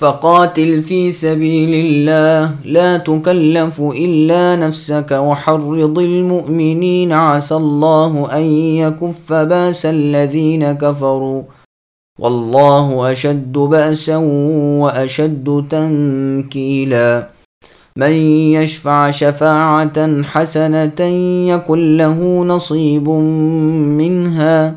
فقاتل في سبيل الله. لا تكلف إلا نفسك وحرض المؤمنين. عسى الله أن يكف بأس الذين كفروا. والله أشد بأسا وأشد تنكيلا. من يشفع شفاعة حسنة يكن له نصيب منها.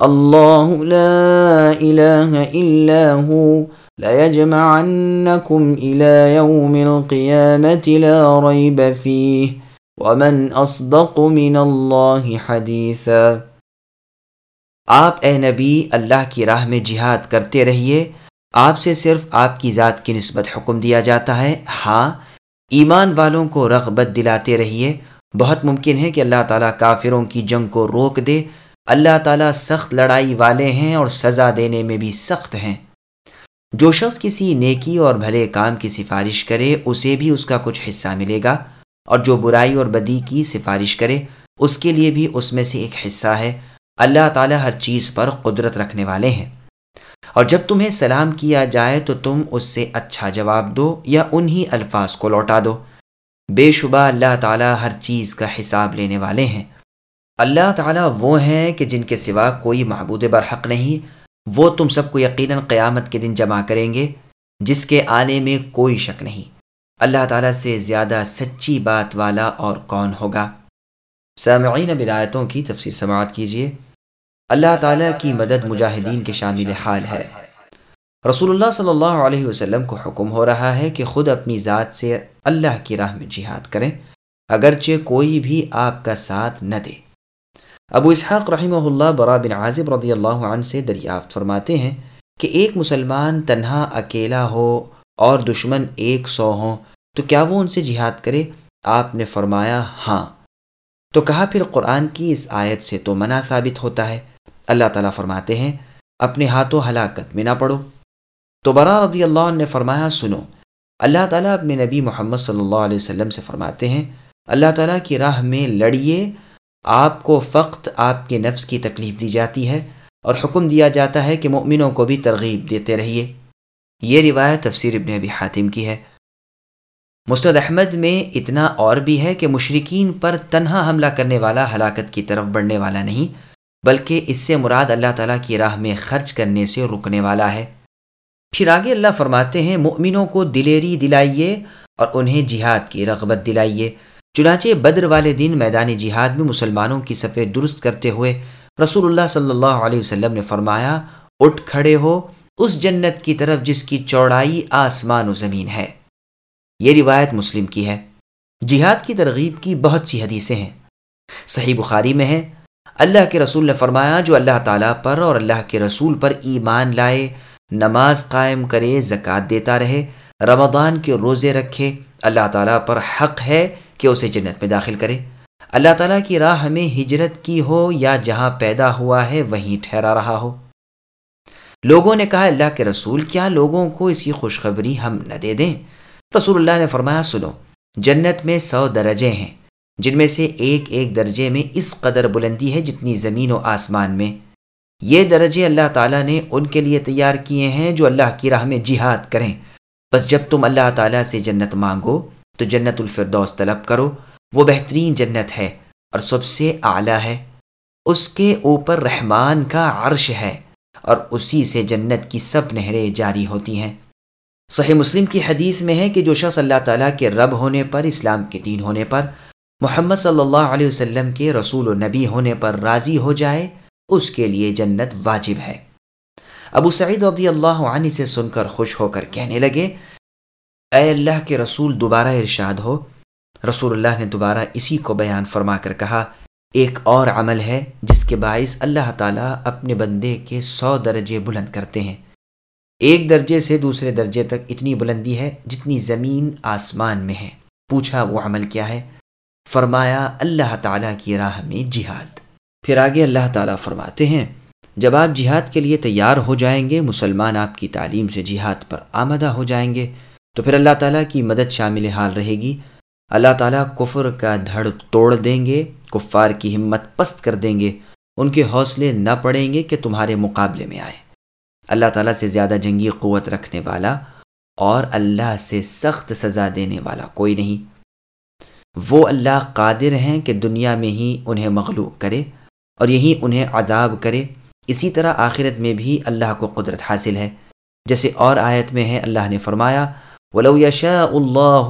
الله لا إله إلا هو ليجمعنكم إلى يوم القيامة لا ريب فيه ومن أصدق من الله حديثا آپ اے نبی اللہ کی راہ میں جہاد کرتے رہیے آپ سے صرف آپ کی ذات کی نسبت حکم دیا جاتا ہے ہاں ایمان والوں کو رغبت دلاتے رہیے بہت ممکن ہے کہ اللہ تعالیٰ کافروں کی جنگ کو روک دے اللہ تعالیٰ سخت لڑائی والے ہیں اور سزا دینے میں بھی سخت ہیں۔ جو شخص کسی نیکی اور بھلے کام کی سفارش کرے، اسے بھی اس کا کچھ حصہ ملے گا۔ اور جو برائی اور بدی کی سفارش کرے، اس کے لیے بھی اس میں سے ایک حصہ ہے۔ اللہ تعالیٰ ہر چیز پر قدرت رکھنے والے ہیں۔ اور جب تمہیں سلام کیا جائے تو تم اس سے اچھا جواب دو یا انہی الفاظ کو لوٹا دو۔ بے شبہ اللہ تعالیٰ ہر چیز کا حساب لینے والے ہیں۔ اللہ تعالیٰ وہ ہیں کہ جن کے سوا کوئی معبود برحق نہیں، وہ تم سب کو یقیناً قیامت کے دن جمع کریں گے، جس کے آنے میں کوئی شک نہیں۔ اللہ تعالیٰ سے زیادہ سچی بات والا اور کون ہوگا؟ سامعین بدایتوں کی تفصیل سماعت کیجیے۔ اللہ تعالیٰ کی مدد مجاہدین کے شامل حال ہے۔ رسول اللہ صلی اللہ علیہ وسلم کو حکم ہو رہا ہے کہ خود اپنی ذات سے اللہ کی راہ میں جہاد کریں، اگرچہ کوئی بھی آپ کا ساتھ نہ دے۔ ابو اسحاق رحمہ اللہ برا بن عازب رضی اللہ عنہ سے دریافت فرماتے ہیں کہ ایک مسلمان تنہا اکیلا ہو اور دشمن ایک سو ہوں، تو کیا وہ ان سے جہاد کرے؟ آپ نے فرمایا ہاں۔ تو کہا پھر قرآن کی اس آیت سے تو منع ثابت ہوتا ہے۔ اللہ تعالیٰ فرماتے ہیں، اپنے ہاتھوں ہلاکت میں نہ پڑو۔ تو برا رضی اللہ عنہ نے فرمایا، سنو۔ اللہ تعالیٰ اپنے نبی محمد صلی اللہ علیہ وسلم سے فرماتے ہیں، اللہ تعالیٰ کی راہ میں لڑیے آپ کو فقط آپ کے نفس کی تکلیف دی جاتی ہے اور حکم دیا جاتا ہے کہ مؤمنوں کو بھی ترغیب دیتے رہیے۔ یہ روایت تفسیر ابن ابی حاتم کی ہے۔ مستد احمد میں اتنا اور بھی ہے کہ مشرقین پر تنہا حملہ کرنے والا ہلاکت کی طرف بڑھنے والا نہیں، بلکہ اس سے مراد اللہ تعالیٰ کی راہ میں خرچ کرنے سے رکنے والا ہے۔ پھر آگے اللہ فرماتے ہیں، مؤمنوں کو دلیری دلائیے اور انہیں جہاد کی رغبت دلائیے۔ چنانچہ بدر والے دن میدان جہاد میں مسلمانوں کی صفحے درست کرتے ہوئے رسول اللہ صلی اللہ علیہ وسلم نے فرمایا، اٹھ کھڑے ہو، اس جنت کی طرف جس کی چوڑائی آسمان و زمین ہے۔ یہ روایت مسلم کی ہے۔ جہاد کی ترغیب کی بہت سی حدیثیں ہیں۔ صحیح بخاری میں ہے اللہ کے رسول نے فرمایا، جو اللہ تعالیٰ پر اور اللہ کے رسول پر ایمان لائے، نماز قائم کرے، زکوٰۃ دیتا رہے، رمضان کے روزے رکھے، اللہ تعالیٰ پر حق ہے کہ اسے جنت میں داخل کرے۔ اللہ تعالیٰ کی راہ ہمیں ہجرت کی ہو یا جہاں پیدا ہوا ہے وہیں ٹھہرا رہا ہو۔ لوگوں نے کہا، اللہ کے رسول، کیا لوگوں کو اسی خوشخبری ہم نہ دے دیں؟ رسول اللہ نے فرمایا، سنو، جنت میں سو درجے ہیں، جن میں سے ایک ایک درجے میں اس قدر بلندی ہے جتنی زمین و آسمان میں۔ یہ درجے اللہ تعالیٰ نے ان کے لیے تیار کیے ہیں جو اللہ کی راہ میں جہاد کریں۔ بس جب تم اللہ تعالیٰ سے جنت مانگو تو جنت الفردوس طلب کرو۔ وہ بہترین جنت ہے اور سب سے اعلیٰ ہے۔ اس کے اوپر رحمان کا عرش ہے اور اسی سے جنت کی سب نہریں جاری ہوتی ہیں۔ صحیح مسلم کی حدیث میں ہے کہ جو شخص اللہ تعالیٰ کے رب ہونے پر، اسلام کے دین ہونے پر، محمد صلی اللہ علیہ وسلم کے رسول و نبی ہونے پر راضی ہو جائے، اس کے لیے جنت واجب ہے۔ ابو سعید رضی اللہ عنہ سے سن کر خوش ہو کر کہنے لگے اے اللہ کے رسول دوبارہ ارشاد ہو۔ رسول اللہ نے دوبارہ اسی کو بیان فرما کر کہا، ایک اور عمل ہے جس کے باعث اللہ تعالیٰ اپنے بندے کے سو درجے بلند کرتے ہیں۔ ایک درجے سے دوسرے درجے تک اتنی بلندی ہے جتنی زمین آسمان میں ہے۔ پوچھا، وہ عمل کیا ہے؟ فرمایا، اللہ تعالیٰ کی راہ میں جہاد۔ پھر آگے اللہ تعالیٰ فرماتے ہیں، جب آپ جہاد کے لیے تیار ہو جائیں گے، مسلمان آپ کی تعلیم سے جہاد پر آمدہ ہو جائیں گے۔ تو پھر اللہ تعالیٰ کی مدد شامل حال رہے گی۔ اللہ تعالیٰ کفر کا دھڑ توڑ دیں گے، کفار کی ہمت پست کر دیں گے۔ ان کے حوصلے نہ پڑیں گے کہ تمہارے مقابلے میں آئیں۔ اللہ تعالیٰ سے زیادہ جنگی قوت رکھنے والا اور اللہ سے سخت سزا دینے والا کوئی نہیں۔ وہ اللہ قادر ہیں کہ دنیا میں ہی انہیں مغلوب کرے اور یہی انہیں عذاب کرے۔ اسی طرح آخرت میں بھی اللہ کو قدرت حاصل ہے۔ جیسے اور آیت میں ہے، اللہ نے فرمایا ولو يشاء اللہ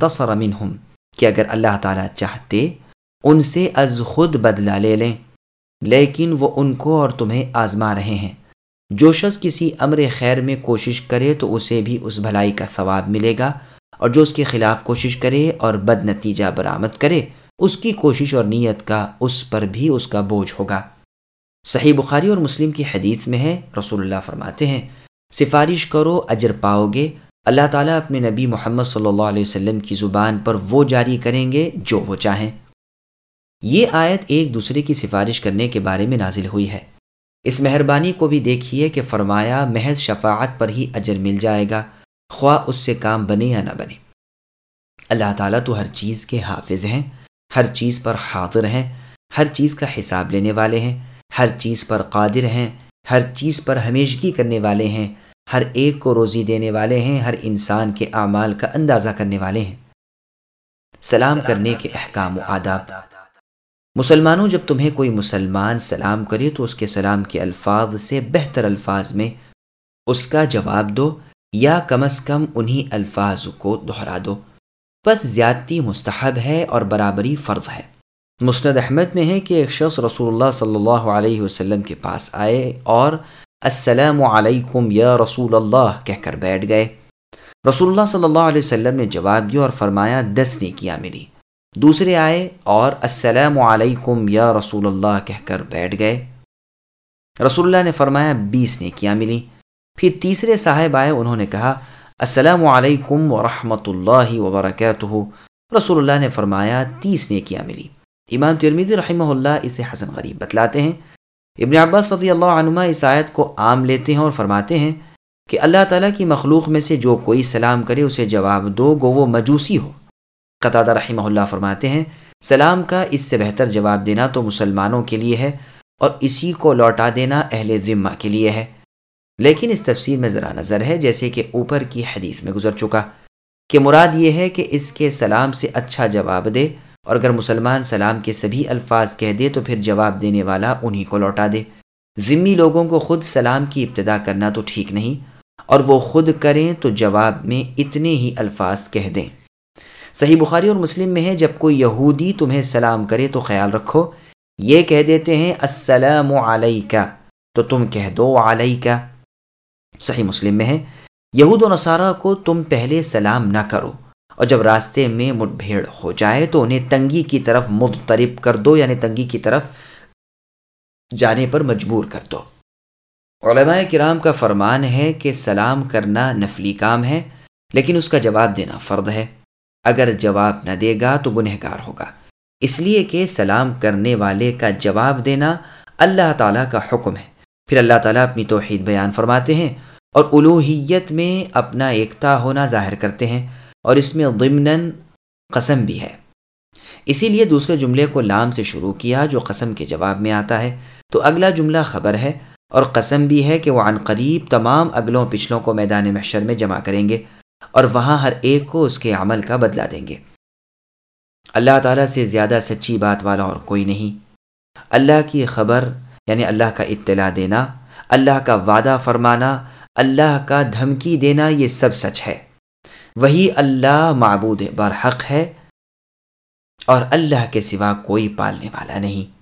تصر منہم کہ اگر اللہ تعالیٰ چاہتے ان سے از خود بدلہ لے لیں، لیکن وہ ان کو اور تمہیں آزما رہے ہیں۔ جو شخص کسی امر خیر میں کوشش کرے تو اسے بھی اس بھلائی کا ثواب ملے گا، اور جو اس کے خلاف کوشش کرے اور بد نتیجہ برآمد کرے، اس کی کوشش اور نیت کا اس پر بھی اس کا بوجھ ہوگا۔ صحیح بخاری اور مسلم کی حدیث میں ہے، رسول اللہ فرماتے ہیں، سفارش کرو، اجر پاؤ گے اللہ تعالیٰ اپنے نبی محمد صلی اللہ علیہ وسلم کی زبان پر وہ جاری کریں گے جو وہ چاہیں۔ یہ آیت ایک دوسرے کی سفارش کرنے کے بارے میں نازل ہوئی ہے۔ اس مہربانی کو بھی دیکھیے کہ فرمایا، محض شفاعت پر ہی اجر مل جائے گا، خواہ اس سے کام بنے یا نہ بنے۔ اللہ تعالیٰ تو ہر چیز کے حافظ ہیں، ہر چیز پر حاضر ہیں، ہر چیز کا حساب لینے والے ہیں، ہر چیز پر قادر ہیں، ہر چیز پر ہمیشگی کرنے والے ہیں۔ ہر ایک کو روزی دینے والے ہیں، ہر انسان کے اعمال کا اندازہ کرنے والے ہیں۔ سلام کرنے کے احکام و آداب۔ مسلمانوں، جب تمہیں کوئی مسلمان سلام کرے تو اس کے سلام کے الفاظ سے بہتر الفاظ میں اس کا جواب دو، یا کم از کم انہی الفاظ کو دہرا دو۔ بس زیادتی مستحب ہے اور برابری فرض ہے۔ مسند احمد میں ہے کہ ایک شخص رسول اللہ صلی اللہ علیہ وسلم کے پاس آئے اور السلام علیکم یا رسول اللہ کہہ کر بیٹھ گئے۔ رسول اللہ صلی اللہ علیہ وسلم نے جواب دیا اور فرمایا، دس نے کیا ملی۔ دوسرے آئے اور السلام علیکم یا رسول اللہ کہہ کر بیٹھ گئے۔ رسول اللہ نے فرمایا، بیس نے کیا ملی۔ پھر تیسرے صاحب آئے، انہوں نے کہا، السلام علیکم ورحمۃ اللہ وبرکاتہ۔ رسول اللہ نے فرمایا، تیس نے کیا ملی۔ امام ترمیدی رحمہ اللہ اسے حسن غریب بتلاتے ہیں۔ ابن عباس صدی اللہ عنہ اس آیت کو عام لیتے ہیں اور فرماتے ہیں کہ اللہ تعالیٰ کی مخلوق میں سے جو کوئی سلام کرے، اسے جواب دو، گو وہ مجوسی ہو۔ قطع رحمہ اللہ فرماتے ہیں، سلام کا اس سے بہتر جواب دینا تو مسلمانوں کے لیے ہے اور اسی کو لوٹا دینا اہل ذمہ کے لیے ہے۔ لیکن اس تفسیر میں ذرا نظر ہے، جیسے کہ اوپر کی حدیث میں گزر چکا کہ مراد یہ ہے کہ اس کے سلام سے اچھا جواب دے اور اگر مسلمان سلام کے سبھی الفاظ کہہ دے تو پھر جواب دینے والا انہی کو لوٹا دے۔ ذمی لوگوں کو خود سلام کی ابتدا کرنا تو ٹھیک نہیں، اور وہ خود کریں تو جواب میں اتنے ہی الفاظ کہہ دیں۔ صحیح بخاری اور مسلم میں ہے، جب کوئی یہودی تمہیں سلام کرے تو خیال رکھو، یہ کہہ دیتے ہیں، السلام علیکہ۔ تو تم کہہ دو، علیکہ۔ صحیح مسلم میں ہے، یہود و نصارہ کو تم پہلے سلام نہ کرو۔ اور جب راستے میں مٹ بھیڑ ہو جائے تو انہیں تنگی کی طرف مترب کر دو یعنی تنگی کی طرف جانے پر مجبور کر دو۔ علماء کرام کا فرمان ہے کہ سلام کرنا نفلی کام ہے، لیکن اس کا جواب دینا فرد ہے۔ اگر جواب نہ دے گا تو گنہ گار ہوگا۔ اس لیے کہ سلام کرنے والے کا جواب دینا اللہ تعالیٰ کا حکم ہے۔ پھر اللہ تعالیٰ اپنی توحید بیان فرماتے ہیں اور الوحیت میں اپنا ایکتا ہونا ظاہر کرتے ہیں۔ اور اس میں ضمن قسم بھی ہے۔ اسی لیے دوسرے جملے کو لام سے شروع کیا جو قسم کے جواب میں آتا ہے۔ تو اگلا جملہ خبر ہے اور قسم بھی ہے کہ وہ عن قریب تمام اگلوں پچھلوں کو میدان محشر میں جمع کریں گے اور وہاں ہر ایک کو اس کے عمل کا بدلہ دیں گے۔ اللہ تعالیٰ سے زیادہ سچی بات والا اور کوئی نہیں۔ اللہ کی خبر یعنی اللہ کا اطلاع دینا، اللہ کا وعدہ فرمانا، اللہ کا دھمکی دینا یہ سب سچ ہے۔ وہی اللہ معبود برحق ہے اور اللہ کے سوا کوئی پالنے والا نہیں۔